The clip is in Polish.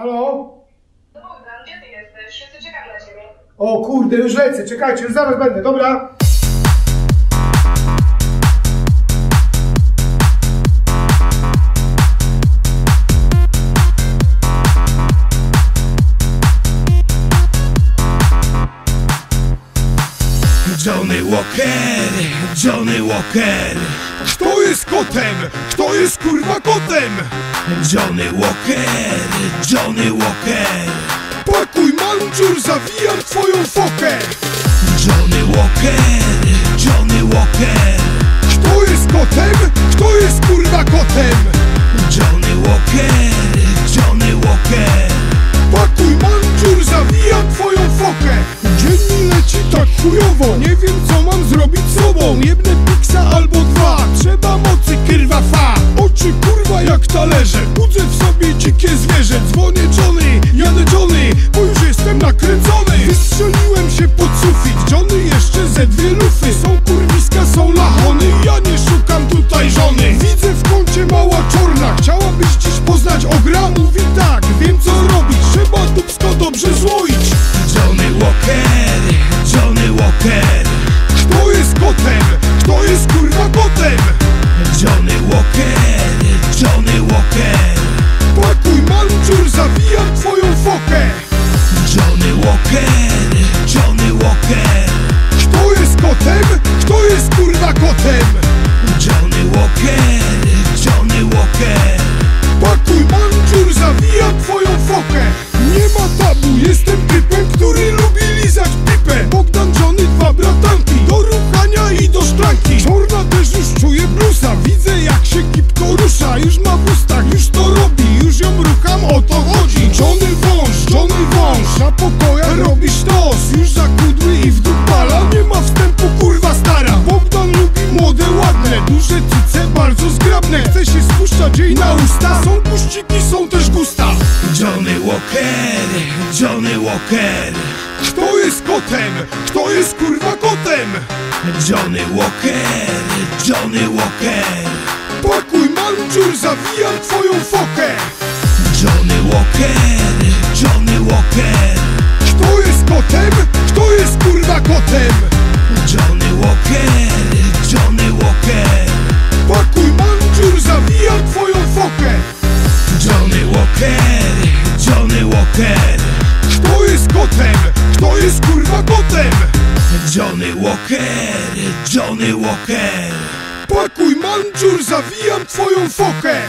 Halo? No Bogdan, gdzie ty jesteś? Wszyscy czekamy na ciebie. O kurde, już lecę, czekajcie, już zaraz będę, dobra? Johnny Walker, Johnny Walker Kto jest kotem? Kto jest kurwa kotem? Johnny Walker, Johnny Walker. Pakuj maluczur, zawijam twoją fokę. Johnny Walker, Johnny Walker. Kto jest kotem? Kto jest kurwa kotem? Johnny Walker, Johnny Walker. Pakuj maluczur, zawijam twoją fokę. Dzień mi leci tak chujowo Nie wiem co mam zrobić z sobą. Jebnę piksa albo dwa Trzeba mocy kyrwa fa nakręcony Wystrzeliłem się pod sufit Johnny jeszcze ze dwie lufy. Są kurwiska, są lachony Ja nie szukam tutaj żony. Widzę w kącie mała czorna Chciałabyś dziś poznać ogra Mówi tak, wiem co robić Trzeba dupsko dobrze złoić. Johnny Walker, zgrabne Chce się spuszczać jej na usta Są puściki, są też gusta Johnny Walker, Johnny Walker Kto jest kotem? Kto jest kurwa kotem? Johnny Walker, Johnny Walker Pakuj maluczur, zawijam twoją fokę Johnny Walker, Johnny Walker Kto jest kotem? Kto jest kurwa kotem? Johnny Walker, Johnny Walker. Pakuj maluczur, zawijam twoją fokę